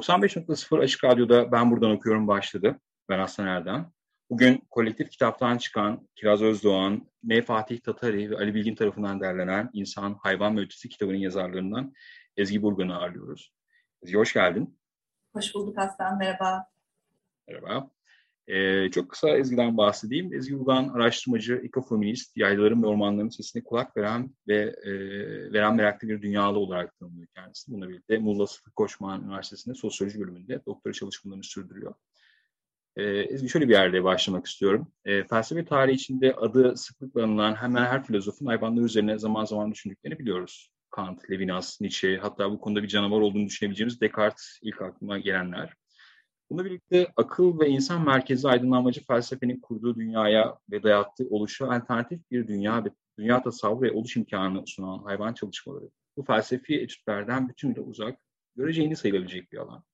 95.0 Açık Radyo'da Ben Buradan Okuyorum başladı. Ben Aslan Erdem. Bugün kolektif kitaptan çıkan Kiraz Özdoğan, M. Fatih Tatari ve Ali Bilgin tarafından derlenen İnsan, Hayvan ve Ötesi kitabının yazarlarından Ezgi Burgan'ı ağırlıyoruz. Ezgi hoş geldin. Hoş bulduk Aslan, merhaba. Merhaba. Ee, çok kısa Ezgi'den bahsedeyim. Ezgi Burgan araştırmacı, ekofeminist, yaylaların ve ormanların sesine kulak veren ve e, veren meraklı bir dünyalı olarak tanımlıyor kendisi. Bununla birlikte Muğla Sıtkı Koçman Üniversitesi'nde sosyoloji bölümünde doktora çalışmalarını sürdürüyor. Ee, Ezgi şöyle bir yerde başlamak istiyorum. Ee, felsefe tarihi içinde adı sıklıkla anılan hemen her filozofun hayvanlar üzerine zaman zaman düşündüklerini biliyoruz. Kant, Levinas, Nietzsche, hatta bu konuda bir canavar olduğunu düşünebileceğimiz Descartes ilk aklıma gelenler. Bununla birlikte akıl ve insan merkezi aydınlanmacı felsefenin kurduğu dünyaya ve dayattığı oluşa alternatif bir dünya ve dünya tasavvur ve oluş imkanı sunan hayvan çalışmaları. Bu felsefi etütlerden bütünüyle uzak, göreceğini sayılabilecek bir alan.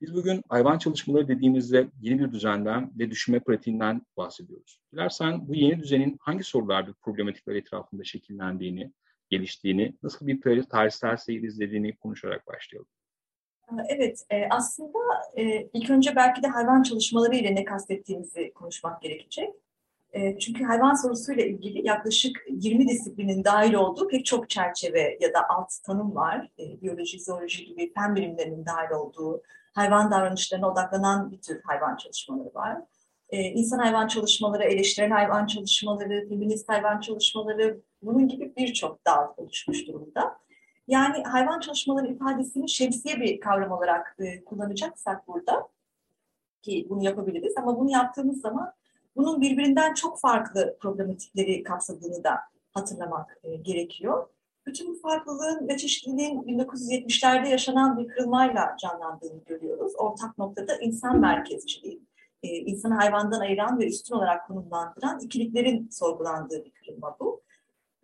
Biz bugün hayvan çalışmaları dediğimizde yeni bir düzenden ve düşünme pratiğinden bahsediyoruz. Dilersen bu yeni düzenin hangi sorular problematikler etrafında şekillendiğini, geliştiğini, nasıl bir tarihsel seyir izlediğini konuşarak başlayalım. Evet, e, aslında e, ilk önce belki de hayvan çalışmaları ile ne kastettiğimizi konuşmak gerekecek. E, çünkü hayvan sorusuyla ilgili yaklaşık 20 disiplinin dahil olduğu pek çok çerçeve ya da alt tanım var. Biyoloji, zooloji gibi fen bilimlerinin dahil olduğu hayvan davranışlarına odaklanan bir tür hayvan çalışmaları var. İnsan hayvan çalışmaları, eleştiren hayvan çalışmaları, feminist hayvan çalışmaları bunun gibi birçok dal oluşmuş durumda. Yani hayvan çalışmaları ifadesini şemsiye bir kavram olarak e, kullanacaksak burada ki bunu yapabiliriz ama bunu yaptığımız zaman bunun birbirinden çok farklı problematikleri kapsadığını da hatırlamak e, gerekiyor. Bütün bu farklılığın ve çeşitliliğin 1970'lerde yaşanan bir kırılmayla canlandığını görüyoruz. Ortak noktada insan merkezciliği, e, insanı hayvandan ayıran ve üstün olarak konumlandıran ikiliklerin sorgulandığı bir kırılma bu.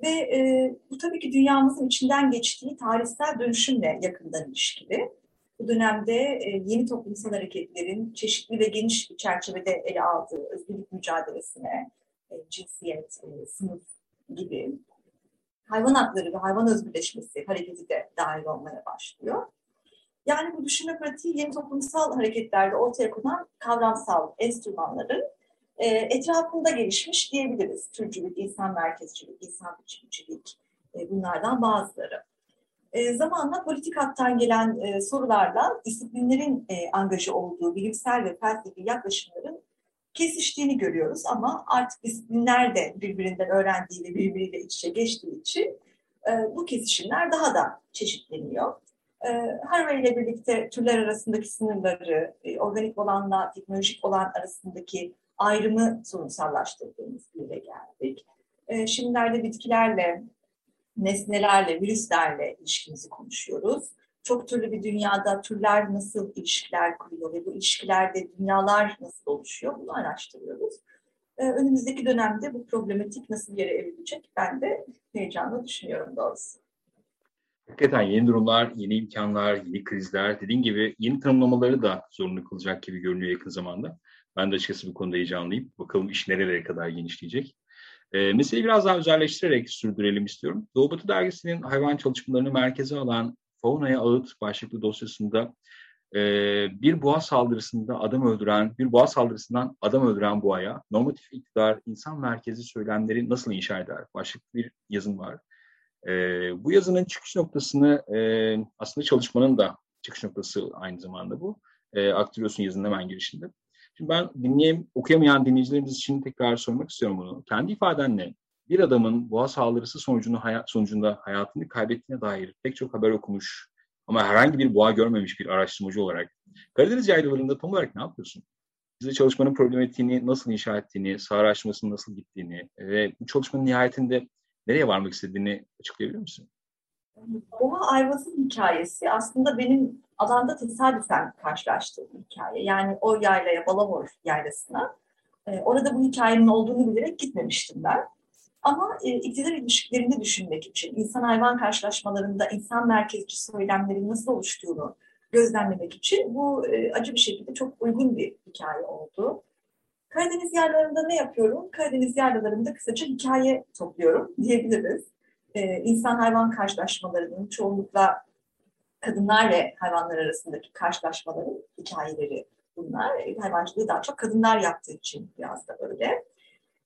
Ve e, bu tabii ki dünyamızın içinden geçtiği tarihsel dönüşümle yakından ilişkili. Bu dönemde e, yeni toplumsal hareketlerin çeşitli ve geniş bir çerçevede ele aldığı özgürlük mücadelesine, e, cinsiyet, e, sınıf gibi hayvan hakları ve hayvan özgürleşmesi hareketi de dahil olmaya başlıyor. Yani bu düşünme pratiği yeni toplumsal hareketlerde ortaya konan kavramsal enstrümanların e, etrafında gelişmiş diyebiliriz. Türcülük, insan merkezcilik, insan biçimcilik e, bunlardan bazıları. E, zamanla politik hattan gelen e, sorularla disiplinlerin e, angajı olduğu bilimsel ve felsefi yaklaşımların kesiştiğini görüyoruz ama artık disiplinler de birbirinden öğrendiği ve birbiriyle iç içe geçtiği için e, bu kesişimler daha da çeşitleniyor. E, Harvey ile birlikte türler arasındaki sınırları, e, organik olanla teknolojik olan arasındaki ayrımı sorunsallaştırdığımız yere geldik. E, şimdilerde bitkilerle, nesnelerle, virüslerle ilişkimizi konuşuyoruz. Çok türlü bir dünyada türler nasıl ilişkiler kuruyor ve bu ilişkilerde dünyalar nasıl oluşuyor bunu araştırıyoruz. Ee, önümüzdeki dönemde bu problematik nasıl yere evrilecek ben de heyecanla düşünüyorum doğrusu. Hakikaten yeni durumlar, yeni imkanlar, yeni krizler, dediğin gibi yeni tanımlamaları da zorunlu kılacak gibi görünüyor yakın zamanda. Ben de açıkçası bu konuda heyecanlıyım. Bakalım iş nerelere kadar genişleyecek. E, meseleyi biraz daha özelleştirerek sürdürelim istiyorum. Doğu Batı Dergisi'nin hayvan çalışmalarını merkeze alan Fauna'ya Ağıt başlıklı dosyasında e, bir boğa saldırısında adam öldüren, bir boğa saldırısından adam öldüren boğaya normatif iktidar, insan merkezi söylemleri nasıl inşa eder? Başlıklı bir yazım var. E, bu yazının çıkış noktasını e, aslında çalışmanın da çıkış noktası aynı zamanda bu. E, Aktivos'un yazının hemen girişinde. Şimdi ben dinleyem, okuyamayan dinleyicilerimiz için tekrar sormak istiyorum bunu. Kendi ifadenle bir adamın boğa saldırısı sonucunda, hayat, sonucunda hayatını kaybettiğine dair pek çok haber okumuş ama herhangi bir boğa görmemiş bir araştırmacı olarak Karadeniz yaylalarında tam olarak ne yapıyorsun? bize çalışmanın problematiğini nasıl inşa ettiğini, saha araştırmasının nasıl gittiğini ve bu çalışmanın nihayetinde nereye varmak istediğini açıklayabilir misin? Boğa Ayvaz'ın hikayesi aslında benim alanda tesadüfen karşılaştığım bir hikaye. Yani o yaylaya, Balamor yaylasına. E, orada bu hikayenin olduğunu bilerek gitmemiştim ben. Ama e, iktidar ilişkilerini düşünmek için, insan-hayvan karşılaşmalarında insan merkezci söylemlerin nasıl oluştuğunu gözlemlemek için bu e, acı bir şekilde çok uygun bir hikaye oldu. Karadeniz yerlerinde ne yapıyorum? Karadeniz yerlerinde kısaca hikaye topluyorum diyebiliriz. Ee, insan-hayvan karşılaşmalarının çoğunlukla kadınlar ve hayvanlar arasındaki karşılaşmaların hikayeleri bunlar. Hayvancılığı daha çok kadınlar yaptığı için biraz da böyle.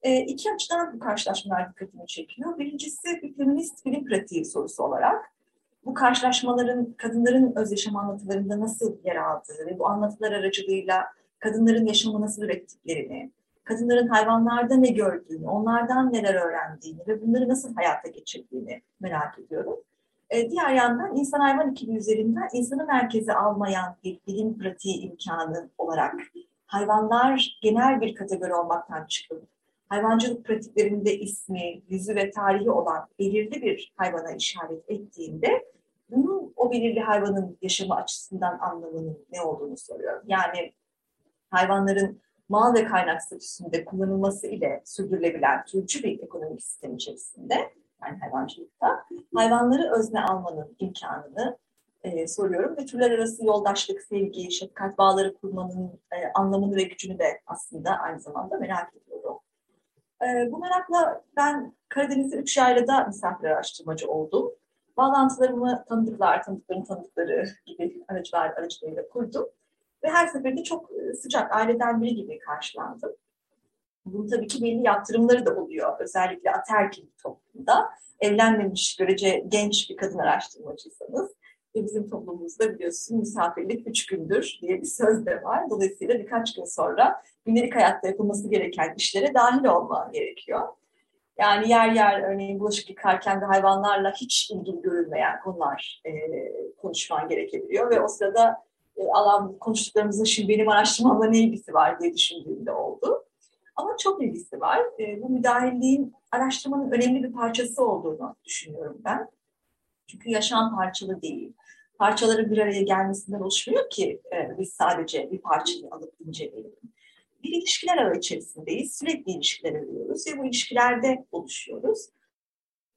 E, iki açıdan bu karşılaşmalar dikkatimi çekiyor. Birincisi bir feminist bilim pratiği sorusu olarak bu karşılaşmaların kadınların öz yaşam anlatılarında nasıl yer aldığı ve bu anlatılar aracılığıyla kadınların yaşamı nasıl ürettiklerini, kadınların hayvanlarda ne gördüğünü, onlardan neler öğrendiğini ve bunları nasıl hayata geçirdiğini merak ediyorum. E, diğer yandan insan hayvan ikili üzerinden insanı merkeze almayan bir bilim pratiği imkanı olarak hayvanlar genel bir kategori olmaktan çıkıp hayvancılık pratiklerinde ismi, yüzü ve tarihi olan belirli bir hayvana işaret ettiğinde bunun o belirli hayvanın yaşamı açısından anlamının ne olduğunu soruyorum. Yani hayvanların mal ve kaynak statüsünde kullanılması ile sürdürülebilen türcü bir ekonomik sistem içerisinde yani hayvancılıkta hayvanları özne almanın imkanını e, soruyorum ve türler arası yoldaşlık, sevgi, şefkat bağları kurmanın e, anlamını ve gücünü de aslında aynı zamanda merak ediyorum. E, bu merakla ben Karadeniz'de üç yaylada misafir araştırmacı oldum. Bağlantılarımı tanıdıklar, tanıdıkların tanıdıkları gibi aracılar aracılığıyla kurdum. Ve her seferinde çok e, sıcak, aileden biri gibi karşılandım. Bunun tabii ki belli yaptırımları da oluyor. Özellikle aterkil toplumda. Evlenmemiş, görece genç bir kadın araştırmacıysanız ve bizim toplumumuzda biliyorsun misafirlik üç gündür diye bir söz de var. Dolayısıyla birkaç gün sonra gündelik hayatta yapılması gereken işlere dahil olman gerekiyor. Yani yer yer örneğin bulaşık yıkarken de hayvanlarla hiç ilgili görülmeyen konular e, konuşman gerekebiliyor ve o sırada e, alan konuştuklarımızın şimdi benim araştırmamla ne ilgisi var diye düşündüğümde oldu. Ama çok ilgisi var. E, bu müdahilliğin araştırmanın önemli bir parçası olduğunu düşünüyorum ben. Çünkü yaşam parçalı değil. Parçaların bir araya gelmesinden oluşmuyor ki e, biz sadece bir parçayı alıp inceleyelim. Bir ilişkiler ağı içerisindeyiz. Sürekli ilişkiler arıyoruz ve bu ilişkilerde oluşuyoruz.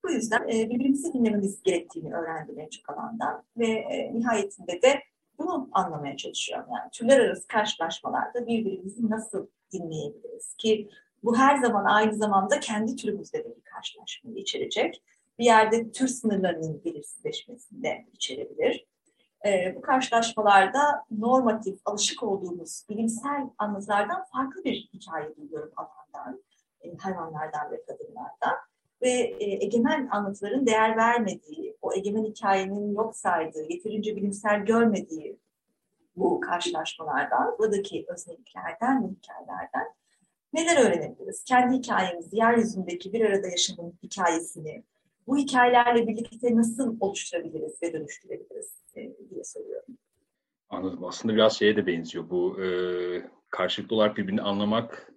Bu yüzden e, birbirimizi dinlememiz gerektiğini öğrendim en çok alandan ve e, nihayetinde de bunu anlamaya çalışıyorum. Yani türler arası karşılaşmalarda birbirimizi nasıl dinleyebiliriz ki bu her zaman aynı zamanda kendi türümüzde de bir karşılaşmayı içerecek. Bir yerde tür sınırlarının belirsizleşmesini de içerebilir. E, bu karşılaşmalarda normatif, alışık olduğumuz bilimsel anlatılardan farklı bir hikaye duyuyorum alandan, e, hayvanlardan ve kadınlardan. Ve e, egemen anlatıların değer vermediği, o egemen hikayenin yok saydığı, yeterince bilimsel görmediği bu karşılaşmalardan, buradaki özelliklerden ve hikayelerden neler öğrenebiliriz? Kendi hikayemizi, yeryüzündeki bir arada yaşamın hikayesini, bu hikayelerle birlikte nasıl oluşturabiliriz ve dönüştürebiliriz e, diye soruyorum. Anladım. Aslında biraz şeye de benziyor. Bu e, karşılıklı olarak birbirini anlamak,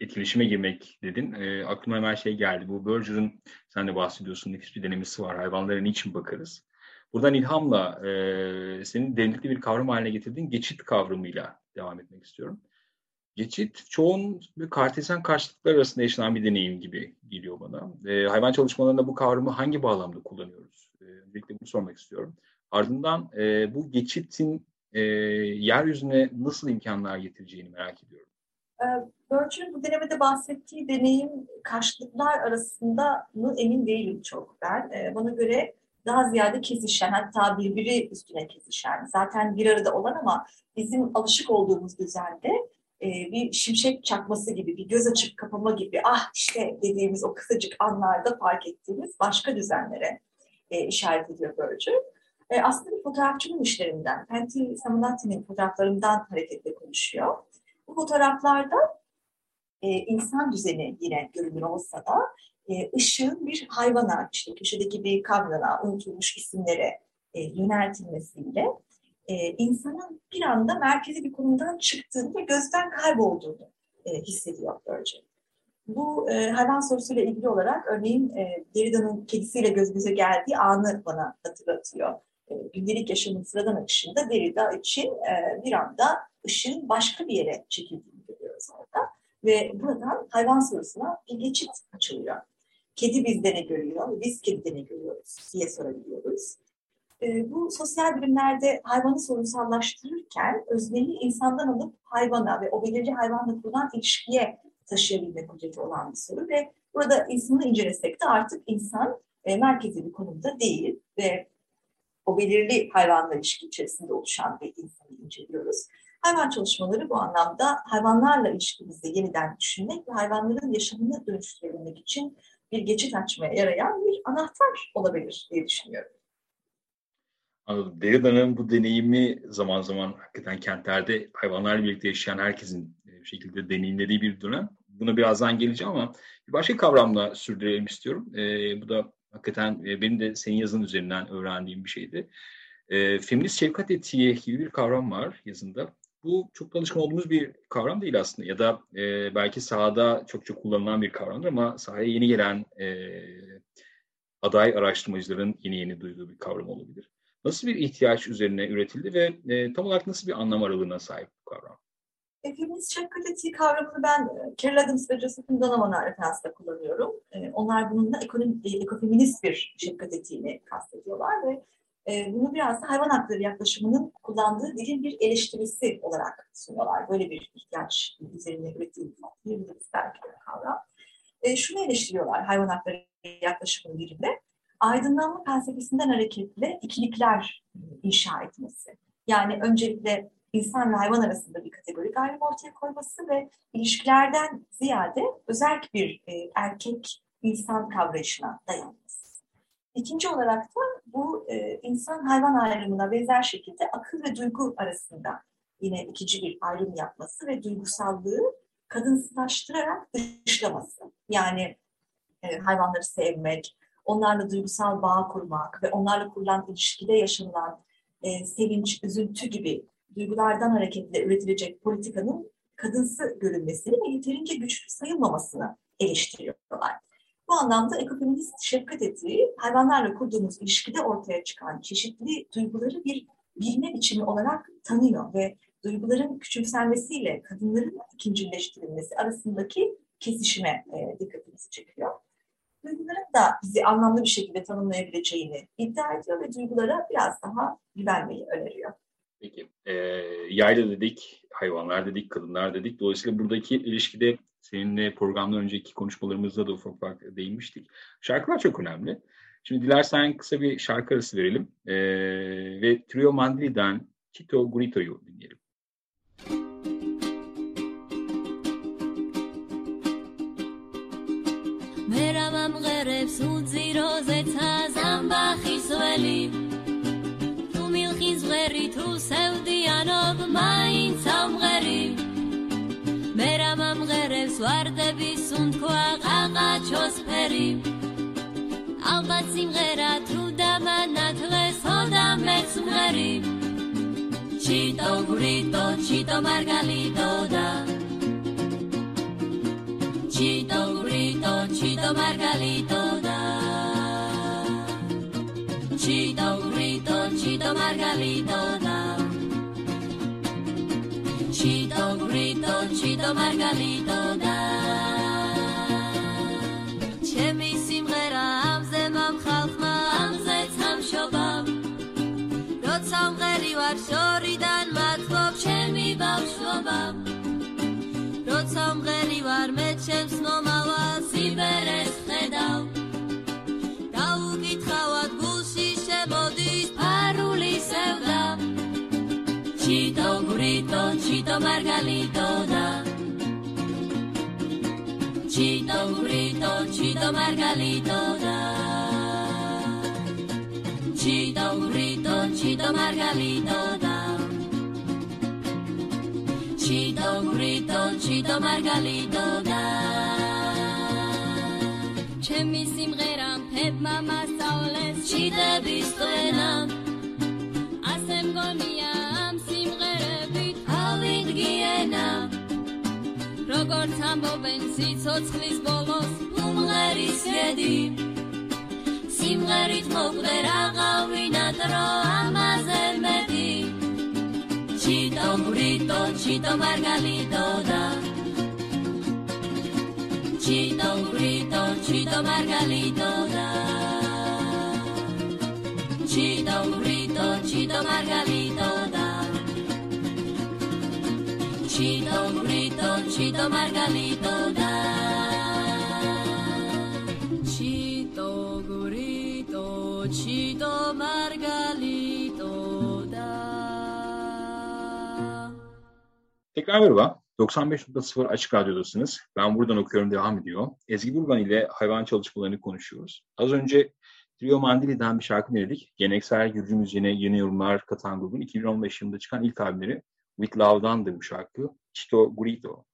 etkileşime girmek dedin. E, aklıma hemen şey geldi. Bu Berger'ın, sen de bahsediyorsun, nefis bir denemesi var. Hayvanlara niçin bakarız? Buradan ilhamla e, senin derinlikli bir kavram haline getirdiğin geçit kavramıyla devam etmek istiyorum. Geçit çoğun kartezyen karşılıklar arasında yaşanan bir deneyim gibi geliyor bana. E, hayvan çalışmalarında bu kavramı hangi bağlamda kullanıyoruz? E, öncelikle bunu sormak istiyorum. Ardından e, bu geçitin e, yeryüzüne nasıl imkanlar getireceğini merak ediyorum. Birch'in bu denemede bahsettiği deneyim karşılıklar arasında mı emin değilim çok ben. E, bana göre daha ziyade kesişen hatta birbiri üstüne kesişen zaten bir arada olan ama bizim alışık olduğumuz düzende e, bir şimşek çakması gibi bir göz açıp kapama gibi ah işte dediğimiz o kısacık anlarda fark ettiğimiz başka düzenlere e, işaret ediyor Virgil. E, aslında bir fotoğrafçının işlerinden, Pentti Samanati'nin fotoğraflarından hareketle konuşuyor. Bu fotoğraflarda e, insan düzeni yine görünür olsa da e, ışığın bir hayvana, işte köşedeki bir kavrana, unutulmuş isimlere e, yöneltilmesiyle e, insanın bir anda merkezi bir konumdan çıktığını ve gözden kaybolduğunu e, hissediyor böylece. Bu e, hayvan sorusuyla ilgili olarak örneğin e, Derrida'nın kedisiyle göz geldiği anı bana hatırlatıyor. E, gündelik yaşamın sıradan akışında Derrida için e, bir anda ışığın başka bir yere çekildiğini görüyoruz orada. Ve buradan hayvan sorusuna bir geçit açılıyor. Kedi bizde ne görüyor, biz kedide ne görüyoruz diye sorabiliyoruz. E, bu sosyal bilimlerde hayvanı sorunsallaştırırken özlemi insandan alıp hayvana ve o belirli hayvanla kurulan ilişkiye taşıyabilme kudreti olan bir soru ve burada insanı incelesek de artık insan e, merkezi bir konumda değil ve o belirli hayvanla ilişki içerisinde oluşan bir insanı inceliyoruz. Hayvan çalışmaları bu anlamda hayvanlarla ilişkimizi yeniden düşünmek ve hayvanların yaşamını dönüştürebilmek için bir geçit açmaya yarayan bir anahtar olabilir diye düşünüyorum. Derrida'nın bu deneyimi zaman zaman hakikaten kentlerde hayvanlarla birlikte yaşayan herkesin e, bir şekilde deneyimlediği bir dönem. Buna birazdan geleceğim ama bir başka kavramla sürdürelim istiyorum. E, bu da hakikaten e, benim de senin yazın üzerinden öğrendiğim bir şeydi. E, feminist şefkat etiği gibi bir kavram var yazında. Bu çok alışkın olduğumuz bir kavram değil aslında ya da e, belki sahada çok çok kullanılan bir kavramdır ama sahaya yeni gelen e, aday araştırmacıların yeni yeni duyduğu bir kavram olabilir. Nasıl bir ihtiyaç üzerine üretildi ve e, tam olarak nasıl bir anlam aralığına sahip bu kavram? E, feminist şefkat etiği kavramını ben e, Carol Adams ve Josephine Donovan'a referansla kullanıyorum. E, onlar bununla ekonomi, e, ekofeminist bir şefkat etiğini kastediyorlar ve e, bunu biraz da hayvan hakları yaklaşımının kullandığı dilin bir eleştirisi olarak sunuyorlar. Böyle bir ihtiyaç üzerine üretildi diyebiliriz belki de kavram. E, şunu eleştiriyorlar hayvan hakları yaklaşımının birinde. Aydınlanma felsefesinden hareketle ikilikler inşa etmesi. Yani öncelikle insan ve hayvan arasında bir kategori ayrım ortaya koyması ve ilişkilerden ziyade özel bir e, erkek insan kavrayışına dayanması. İkinci olarak da bu e, insan hayvan ayrımına benzer şekilde akıl ve duygu arasında yine ikinci bir ayrım yapması ve duygusallığı kadınsılaştırarak dışlaması. Yani e, hayvanları sevmek, onlarla duygusal bağ kurmak ve onlarla kurulan ilişkide yaşanılan e, sevinç, üzüntü gibi duygulardan hareketle üretilecek politikanın kadınsı görünmesini ve yeterince güçlü sayılmamasını eleştiriyorlar. Bu anlamda ekofeminist şefkat etiği hayvanlarla kurduğumuz ilişkide ortaya çıkan çeşitli duyguları bir bilme biçimi olarak tanıyor ve duyguların küçümsenmesiyle kadınların ikincileştirilmesi arasındaki kesişime e, dikkatimizi çekiyor. Duyguların da bizi anlamlı bir şekilde tanımlayabileceğini iddia ediyor ve duygulara biraz daha güvenmeyi öneriyor. Peki. E, yayla dedik, hayvanlar dedik, kadınlar dedik. Dolayısıyla buradaki ilişkide seninle programdan önceki konuşmalarımızda da ufak ufak değinmiştik. Şarkılar çok önemli. Şimdi dilersen kısa bir şarkı arası verelim. E, ve Trio Mandri'den Chito Grito'yu dinleyelim. მერამამ ღერებს უძიროზე ცაზამ ბახის ველი ვარდების უნთქვა ყაყაჩოს ფერი ალბათ სიმღერა თუ დამანათლეს ჰოდა მეც მღერი ჩიტო გვრიტო ჩიტო მარგალიტო და ჩიტო გვრიტო ჩიტო მარგალიტო და ჩიტო გვრიტო ჩიტო მარგალიტო და Grito, chito, margalito, da. ჩემი სიმღერა ამზე მომხალხმა ამზე სამშობამ როცა მღერი ვარ შორიდან მათბობ ჩემი ბავშვობამ როცა მღერი ვარ მე ჩემს მომავალს იბერეს ხედავ Chito Margalitona. Chito burrito, chito Margalitona. Chito burrito, chito Margalitona. Chito burrito, chito Margalitona. ჩემი სიმღერა ფებმა მასწავლეს ჩიტების წვენა ასე მგონია როგორც ამბობენ სიცოცხლის ბოლოს ლუმღერის ხედი სიმღერით მოყვდე რაღავინადრო ამაზე მეტი. ჩიტო ბრიტო ჩიტო მარგალიტო და ჩიტო ბრიტო ჩიტო მარგალიტო და ჩიტო ბრიტო ჩიტო მარგალიტო chito margalito da Chito burrito, chito margalito da Tekrar merhaba. 95.0 Açık Radyo'dasınız. Ben buradan okuyorum devam ediyor. Ezgi Burgan ile hayvan çalışmalarını konuşuyoruz. Az önce Trio Mandili'den bir şarkı dinledik. Geleneksel Gürcü müziğine yeni yorumlar katan grubun 2015 yılında çıkan ilk albümleri With Love'dandı bu şarkı. Chito Gurito.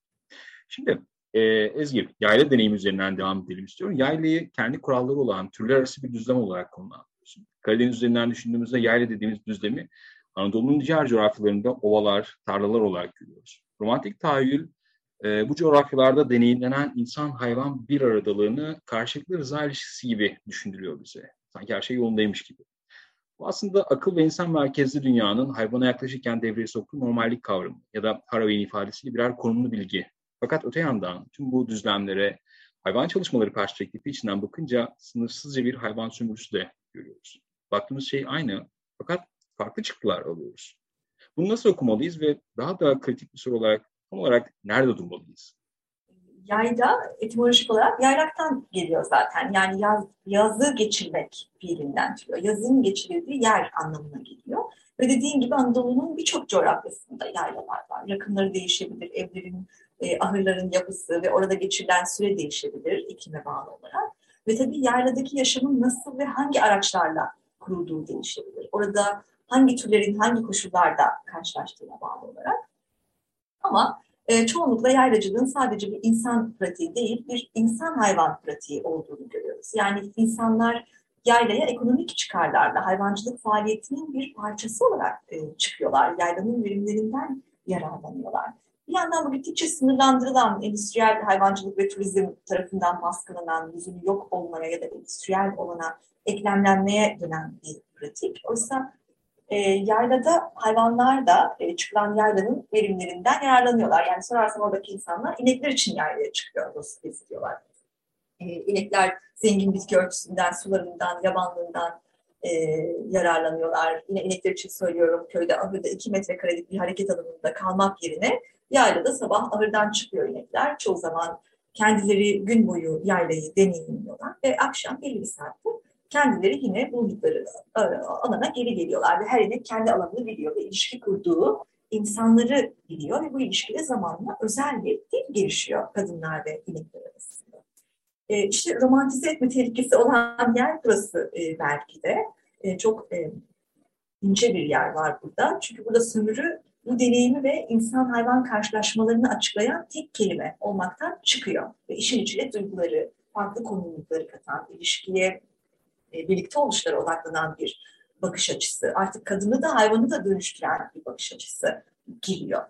Şimdi e, Ezgi, yayla deneyim üzerinden devam edelim istiyorum. Yaylayı kendi kuralları olan türler arası bir düzlem olarak konumlandırıyorsun. Karadeniz üzerinden düşündüğümüzde yayla dediğimiz düzlemi Anadolu'nun diğer coğrafyalarında ovalar, tarlalar olarak görüyoruz. Romantik tahayyül e, bu coğrafyalarda deneyimlenen insan-hayvan bir aradalığını karşılıklı rıza ilişkisi gibi düşündürüyor bize. Sanki her şey yolundaymış gibi. Bu aslında akıl ve insan merkezli dünyanın hayvana yaklaşırken devreye soktuğu normallik kavramı ya da Haraway'in ifadesiyle birer konumlu bilgi. Fakat öte yandan tüm bu düzlemlere hayvan çalışmaları perspektifi içinden bakınca sınırsızca bir hayvan sömürüsü de görüyoruz. Baktığımız şey aynı fakat farklı çıktılar alıyoruz. Bunu nasıl okumalıyız ve daha da kritik bir soru olarak tam olarak nerede durmalıyız? Yayda etimolojik olarak yayraktan geliyor zaten. Yani yaz, yazı geçirmek fiilinden çıkıyor. Yazın geçirildiği yer anlamına geliyor. Ve dediğim gibi Anadolu'nun birçok coğrafyasında yaylalar var. Yakınları değişebilir, evlerin, e, ahırların yapısı ve orada geçirilen süre değişebilir iklime bağlı olarak. Ve tabii yayladaki yaşamın nasıl ve hangi araçlarla kurulduğu değişebilir. Orada hangi türlerin hangi koşullarda karşılaştığına bağlı olarak. Ama e, çoğunlukla yaylacılığın sadece bir insan pratiği değil, bir insan-hayvan pratiği olduğunu görüyoruz. Yani insanlar yaylaya ekonomik çıkarlarla hayvancılık faaliyetinin bir parçası olarak e, çıkıyorlar. Yaylanın verimlerinden yararlanıyorlar. Bir yandan bu gittikçe sınırlandırılan endüstriyel hayvancılık ve turizm tarafından baskılanan, yüzünü yok olmaya ya da endüstriyel olana eklemlenmeye dönen bir pratik. Oysa e, yaylada hayvanlar da e, çıkılan yaylanın verimlerinden yararlanıyorlar. Yani sorarsan oradaki insanlar inekler için yaylaya çıkıyor, dostu istiyorlar. E, inekler zengin bitki örtüsünden, sularından, yabanlığından e, yararlanıyorlar. Yine inekler için söylüyorum köyde ahırda iki metrekarelik bir hareket alanında kalmak yerine yaylada sabah ahırdan çıkıyor inekler. Çoğu zaman kendileri gün boyu yaylayı deneyimliyorlar ve akşam belli bir saatte kendileri yine buldukları e, alana geri geliyorlar ve her inek kendi alanını biliyor ve ilişki kurduğu insanları biliyor ve bu ilişkide zamanla özel bir dil gelişiyor kadınlar ve inekler arasında. E, işte romantize etme tehlikesi olan yer burası e, belki de. E, çok e, ince bir yer var burada. Çünkü burada sömürü bu deneyimi ve insan-hayvan karşılaşmalarını açıklayan tek kelime olmaktan çıkıyor. Ve işin içine duyguları, farklı konumlulukları katan, ilişkiye e, birlikte oluşlara odaklanan bir bakış açısı. Artık kadını da hayvanı da dönüştüren bir bakış açısı giriyor.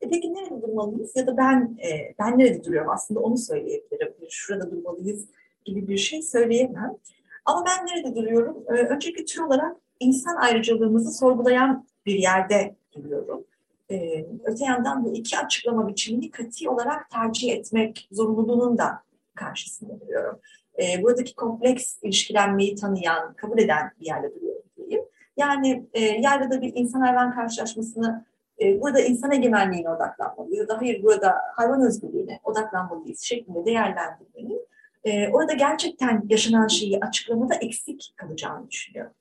E peki nerede durmalıyız ya da ben e, ben nerede duruyorum aslında onu söyleyebilirim. Şurada durmalıyız gibi bir şey söyleyemem. Ama ben nerede duruyorum? E, öncelikle tür olarak insan ayrıcalığımızı sorgulayan bir yerde duruyorum. E, öte yandan bu iki açıklama biçimini kati olarak tercih etmek zorunluluğunun da karşısında duruyorum e, buradaki kompleks ilişkilenmeyi tanıyan, kabul eden bir yerde duruyorum diyeyim. Yani e, yerde de bir insan hayvan karşılaşmasını e, burada insan egemenliğine odaklanmalıyız hayır burada hayvan özgürlüğüne odaklanmalıyız şeklinde değerlendirmenin e, orada gerçekten yaşanan şeyi açıklamada eksik kalacağını düşünüyorum.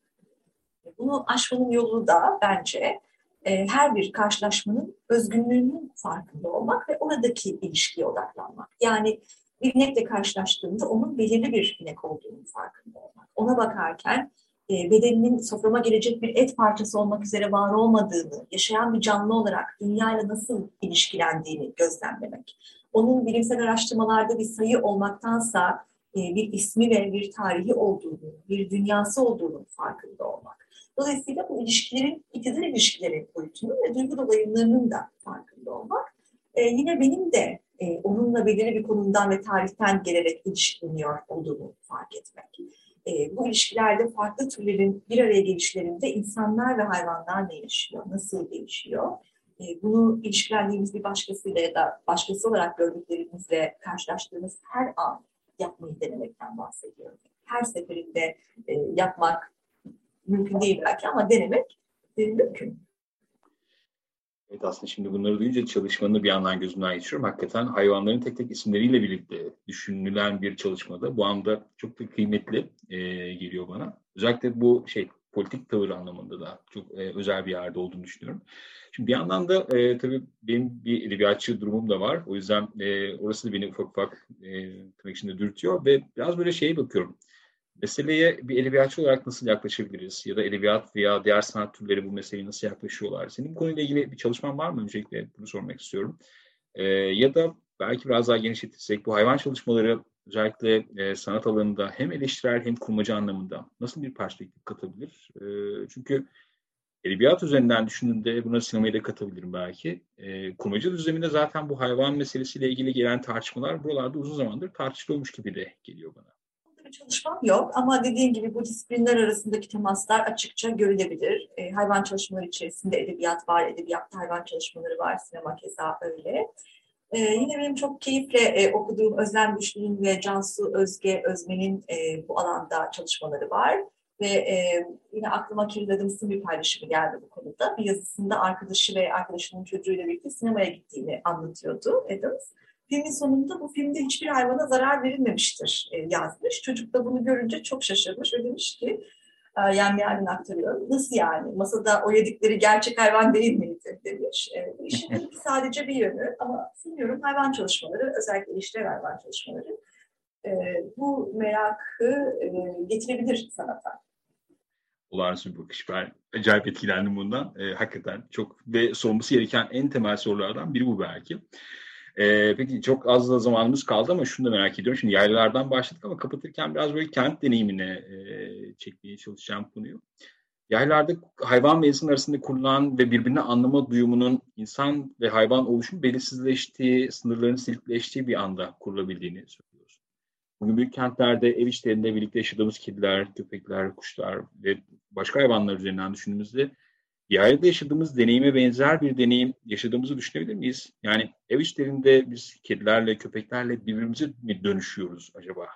Bunu aşmanın yolu da bence e, her bir karşılaşmanın özgünlüğünün farkında olmak ve oradaki ilişkiye odaklanmak. Yani bir inekle karşılaştığımda onun belirli bir inek olduğunu farkında olmak. Ona bakarken e, bedeninin soframa gelecek bir et parçası olmak üzere var olmadığını, yaşayan bir canlı olarak dünyayla nasıl ilişkilendiğini gözlemlemek. Onun bilimsel araştırmalarda bir sayı olmaktansa e, bir ismi ve bir tarihi olduğunu, bir dünyası olduğunu farkında olmak. Dolayısıyla bu ilişkilerin, iktidar ilişkileri boyutunun ve duygu dolayımlarının da farkında olmak. E, yine benim de e, onunla belirli bir konumdan ve tarihten gelerek ilişkileniyor olduğunu fark etmek. E, bu ilişkilerde farklı türlerin bir araya gelişlerinde insanlar ve hayvanlar ne yaşıyor, nasıl değişiyor? E, bunu ilişkilendiğimiz bir başkasıyla ya da başkası olarak gördüklerimizle karşılaştığımız her an yapmayı denemekten bahsediyorum. Her seferinde e, yapmak mümkün değil belki ama denemek mümkün. Evet aslında şimdi bunları duyunca çalışmanı bir yandan gözümden geçiriyorum. Hakikaten hayvanların tek tek isimleriyle birlikte düşünülen bir çalışmada bu anda çok da kıymetli e, geliyor bana. Özellikle bu şey politik tavır anlamında da çok e, özel bir yerde olduğunu düşünüyorum. Şimdi bir yandan da e, tabii benim bir edebiyatçı durumum da var. O yüzden e, orası da beni ufak ufak e, tırnak içinde dürtüyor ve biraz böyle şeye bakıyorum meseleye bir edebiyatçı olarak nasıl yaklaşabiliriz? Ya da edebiyat veya diğer sanat türleri bu meseleye nasıl yaklaşıyorlar? Senin bu konuyla ilgili bir çalışman var mı? Öncelikle bunu sormak istiyorum. Ee, ya da belki biraz daha genişletirsek bu hayvan çalışmaları özellikle e, sanat alanında hem eleştirel hem kurmacı anlamında nasıl bir perspektif katabilir? E, çünkü edebiyat üzerinden düşündüğümde buna sinemayı da katabilirim belki. E, kurmacı düzleminde zaten bu hayvan meselesiyle ilgili gelen tartışmalar buralarda uzun zamandır tartışılıyormuş gibi de geliyor bana bir çalışmam yok ama dediğim gibi bu disiplinler arasındaki temaslar açıkça görülebilir. E, hayvan çalışmaları içerisinde edebiyat var, edebiyatta hayvan çalışmaları var, sinema keza öyle. E, yine benim çok keyifle e, okuduğum Özlem Güçlü'nün ve Cansu Özge Özmen'in e, bu alanda çalışmaları var. Ve e, yine aklıma Kiril bir paylaşımı geldi bu konuda. Bir yazısında arkadaşı ve arkadaşının çocuğuyla birlikte sinemaya gittiğini anlatıyordu Adams. Filmin sonunda bu filmde hiçbir hayvana zarar verilmemiştir e, yazmış. Çocuk da bunu görünce çok şaşırmış ve demiş ki yani yarın aktarıyorum. Nasıl yani? Masada o yedikleri gerçek hayvan değil miydi demiş. E, işin sadece bir yönü ama sanıyorum hayvan çalışmaları, özellikle ilişkiler hayvan çalışmaları e, bu merakı e, getirebilir sanata. Olağanüstü bir bakış. Ben acayip etkilendim bundan. E, hakikaten çok ve sorulması gereken en temel sorulardan biri bu belki. Ee, peki çok az da zamanımız kaldı ama şunu da merak ediyorum. Şimdi yaylalardan başladık ama kapatırken biraz böyle kent deneyimine e, çekmeye çalışacağım konuyu. Yaylarda hayvan ve insan arasında kurulan ve birbirini anlama duyumunun insan ve hayvan oluşum belirsizleştiği, sınırların silikleştiği bir anda kurulabildiğini söylüyoruz. Bugün büyük kentlerde ev içlerinde birlikte yaşadığımız kediler, köpekler, kuşlar ve başka hayvanlar üzerinden düşündüğümüzde Yaylada yaşadığımız deneyime benzer bir deneyim yaşadığımızı düşünebilir miyiz? Yani ev içlerinde biz kedilerle, köpeklerle birbirimize mi dönüşüyoruz acaba?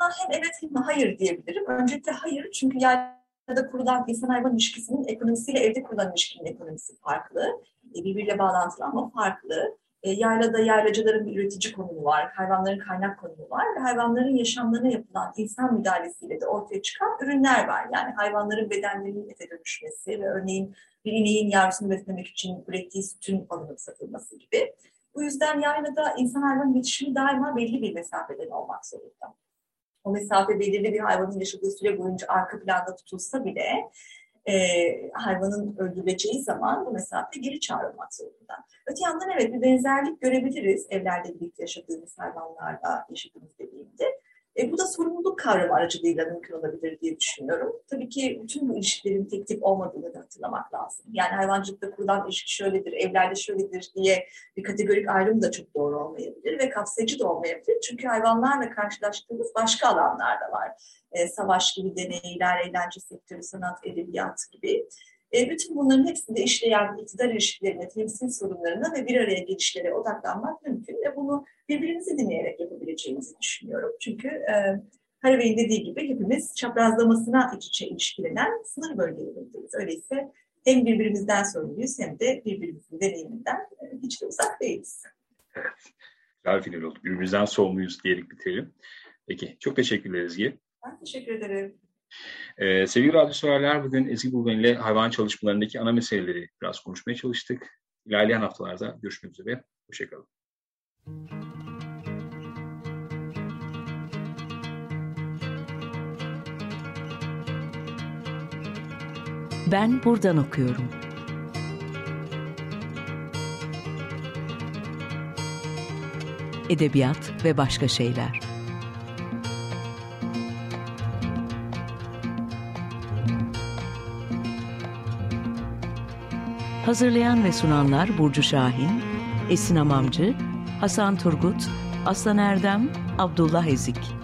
Hem evet hem hayır diyebilirim. Öncelikle hayır çünkü yaylada kurulan insan hayvan ilişkisinin ekonomisiyle evde kurulan ilişkinin ekonomisi farklı. E, birbiriyle bağlantılı ama farklı. E, yaylada yaylacıların bir üretici konumu var, hayvanların kaynak konumu var ve hayvanların yaşamlarına yapılan insan müdahalesiyle de ortaya çıkan ürünler var. Yani hayvanların bedenlerinin ete dönüşmesi ve örneğin bir ineğin yavrusunu beslemek için ürettiği sütün alınıp satılması gibi. Bu yüzden yaylada insan hayvan iletişimi daima belli bir mesafeden olmak zorunda. O mesafe belirli bir hayvanın yaşadığı süre boyunca arka planda tutulsa bile e, hayvanın öldürüleceği zaman bu mesafe geri çağrılmak zorunda. Öte yandan evet bir benzerlik görebiliriz evlerde birlikte yaşadığımız hayvanlarla yaşadığımız dediğimde. E, bu da sorumluluk kavramı aracılığıyla mümkün olabilir diye düşünüyorum. Tabii ki bütün bu ilişkilerin tek tip olmadığını da hatırlamak lazım. Yani hayvancılıkta kurulan ilişki şöyledir, evlerde şöyledir diye bir kategorik ayrım da çok doğru olmayabilir ve kapsayıcı da olmayabilir. Çünkü hayvanlarla karşılaştığımız başka alanlar da var. E, savaş gibi deneyler, eğlence sektörü, sanat, edebiyat gibi. E, bütün bunların hepsinde işleyen iktidar ilişkilerine, temsil sorunlarına ve bir araya gelişlere odaklanmak mümkün ve bunu birbirimizi dinleyerek yapabileceğimizi düşünüyorum. Çünkü e, Haraway'in dediği gibi hepimiz çaprazlamasına iç içe ilişkilenen sınır bölgelerindeyiz. Öyleyse hem birbirimizden sorumluyuz hem de birbirimizin deneyiminden e, hiç de uzak değiliz. Evet, güzel final oldu. Birbirimizden sorumluyuz diyerek bitirelim. Peki, çok teşekkürler Ezgi. Ben teşekkür ederim. Ee, sevgili radyo severler, bugün Ezgi Bulgan ile hayvan çalışmalarındaki ana meseleleri biraz konuşmaya çalıştık. İlerleyen haftalarda görüşmek üzere. Hoşçakalın. Ben buradan okuyorum. Edebiyat ve başka şeyler. Hazırlayan ve sunanlar Burcu Şahin, Esin Amamcı, Hasan Turgut, Aslan Erdem, Abdullah Ezik.